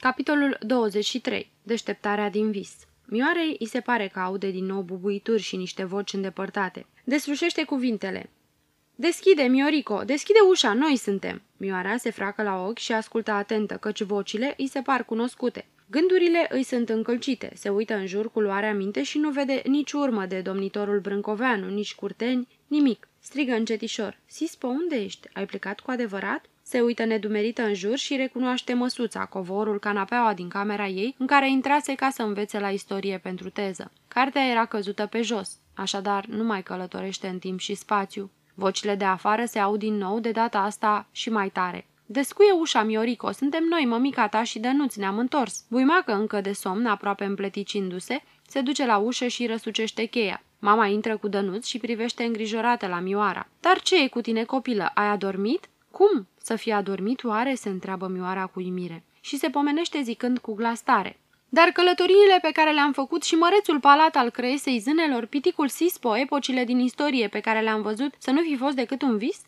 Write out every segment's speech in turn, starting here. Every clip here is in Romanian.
Capitolul 23. Deșteptarea din vis Mioarei îi se pare că aude din nou bubuituri și niște voci îndepărtate. Deslușește cuvintele. Deschide, Miorico, deschide ușa, noi suntem. Mioara se fracă la ochi și ascultă atentă, căci vocile îi se par cunoscute. Gândurile îi sunt încălcite, se uită în jur cu luarea minte și nu vede nici urmă de domnitorul Brâncoveanu, nici curteni, nimic. Strigă încetișor. Sispo, unde ești? Ai plecat cu adevărat? Se uită nedumerită în jur și recunoaște măsuța, covorul, canapeaua din camera ei, în care intrase ca să învețe la istorie pentru teză. Cartea era căzută pe jos, așadar nu mai călătorește în timp și spațiu. Vocile de afară se aud din nou, de data asta și mai tare. Descuie ușa, Miorico, suntem noi, mămica ta și Dănuț, ne-am întors. Buimacă încă de somn, aproape împleticindu-se, se duce la ușă și răsucește cheia. Mama intră cu Dănuț și privește îngrijorată la Mioara. Dar ce e cu tine, copilă? Ai adormit?" Cum? Să fie adormit oare?" se întreabă Mioara cu imire. Și se pomenește zicând cu glas tare. Dar călătoriile pe care le-am făcut și mărețul palat al creesei zânelor, piticul Sispo, epocile din istorie pe care le-am văzut, să nu fi fost decât un vis?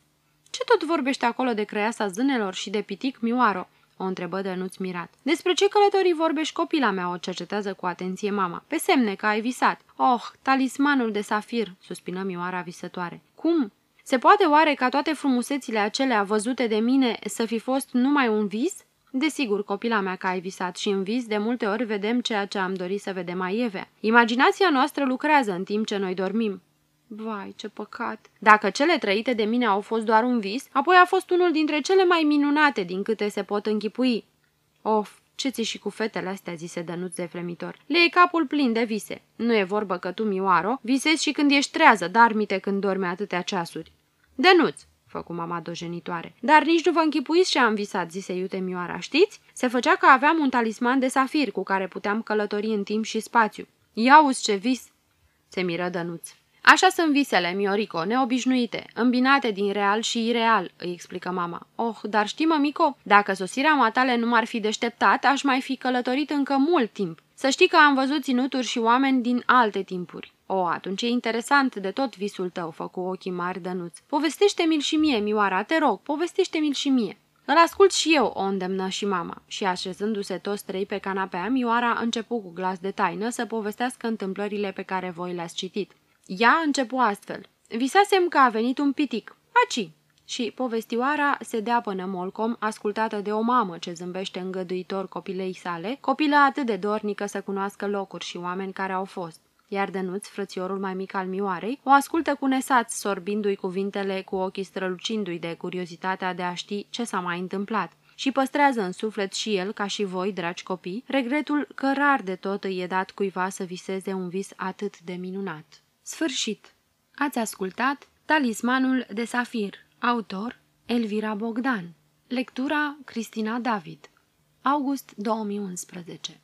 Ce tot vorbește acolo de creasa zânelor și de pitic Mioaro? o întrebă Dănuț mirat. Despre ce călătorii vorbești copila mea, o cercetează cu atenție mama. Pe semne că ai visat. Oh, talismanul de safir, suspină Mioara visătoare. Cum? Se poate oare ca toate frumusețile acelea văzute de mine să fi fost numai un vis? Desigur, copila mea, că ai visat și în vis de multe ori vedem ceea ce am dorit să vedem mai ieve. Imaginația noastră lucrează în timp ce noi dormim. Vai, ce păcat! Dacă cele trăite de mine au fost doar un vis, apoi a fost unul dintre cele mai minunate din câte se pot închipui. Of, ce ți și cu fetele astea, zise Dănuț de flemitor. Le e capul plin de vise. Nu e vorbă că tu, Mioaro, visezi și când ești trează, dar mite când dormi atâtea ceasuri. Dănuț, făcu mama dojenitoare. Dar nici nu vă închipuiți ce am visat, zise iute Mioara, știți? Se făcea că aveam un talisman de safir cu care puteam călători în timp și spațiu. Ia uzi ce vis! Se miră Dănuț. Așa sunt visele, Miorico, neobișnuite, îmbinate din real și ireal, îi explică mama. Oh, dar știi, mămico, dacă sosirea matale nu m-ar fi deșteptat, aș mai fi călătorit încă mult timp. Să știi că am văzut ținuturi și oameni din alte timpuri. O, atunci e interesant de tot visul tău, făcu ochii mari dănuț. Povestește-mi-l și mie, Mioara, te rog, povestește-mi-l și mie. Îl ascult și eu, o îndemnă și mama. Și așezându-se toți trei pe canapea, Mioara începu cu glas de taină să povestească întâmplările pe care voi le-ați citit. Ea începu astfel. Visasem că a venit un pitic. Aci! Și povestioara se dea până molcom, ascultată de o mamă ce zâmbește îngăduitor copilei sale, copilă atât de dornică să cunoască locuri și oameni care au fost. Iar Dănuț, frățiorul mai mic al Mioarei, o ascultă cu nesaț, sorbindu-i cuvintele cu ochii strălucindu-i de curiozitatea de a ști ce s-a mai întâmplat și păstrează în suflet și el, ca și voi, dragi copii, regretul că rar de tot îi e dat cuiva să viseze un vis atât de minunat. Sfârșit. Ați ascultat Talismanul de Safir. Autor Elvira Bogdan. Lectura Cristina David. August 2011